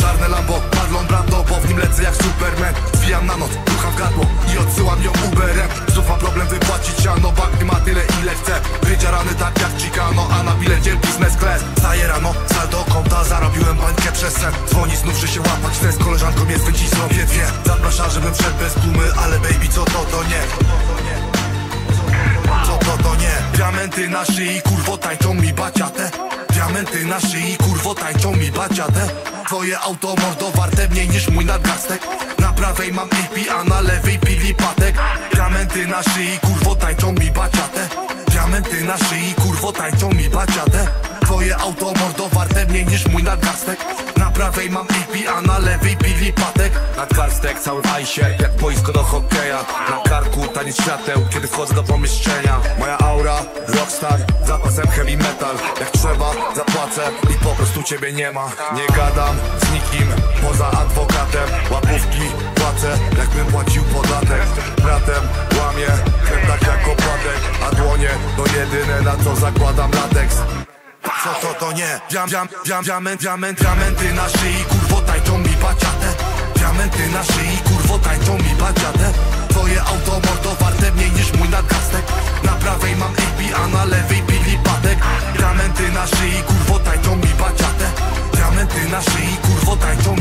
Czarne lambo, parlon brando, bo w nim lecę jak Superman. Wbijam na noc, ducha w gardło i odsyłam ją Uberem. Znów ma problem wypłacić, a no bank ma tyle ile chce Bycia rany tak jak Chicano, a na bilecie business class Staję rano, saldo konta, zarobiłem bańkę przez sen. Dzwoni znów, że się łapać chce, z koleżanką jest wycisną Wie, wie, zaprasza, żebym wszedł bez pumy, ale baby co to, to nie? Co to, to nie? Diamenty na szyi, kurwo, tańczą mi baciatę. Diamenty na szyi, kurwo tańczą mi baciatę Twoje auto mordo warte mniej niż mój nadgarstek. Na prawej mam pipi, a na lewej pili patek Diamenty na szyi, kurwo tańczą mi baciatę Diamenty na szyi, kurwo tańczą mi baciatę Twoje auto mordo warte mniej niż mój nadgarstek. Na prawej mam pipi, a na lewej pili patek Nadgarstek cały w jak boisko do hokeja. Na karku taniec świateł, kiedy wchodzę do pomieszczenia Zapłacę i po prostu ciebie nie ma. Nie gadam z nikim, poza adwokatem. Łapówki płacę, jakbym płacił podatek. Bratem łamię, chleb tak jak opadek A dłonie to jedyne na co zakładam lateks Co to to nie? Diam, diam, diam, diament, diament, diamenty na szyi, kurwo tańczą mi baciatę. Diamenty na szyi, kurwo tańczą mi baciatę. Twoje auto mordo warte mniej niż Diamenty na szyi, kurwo tańczą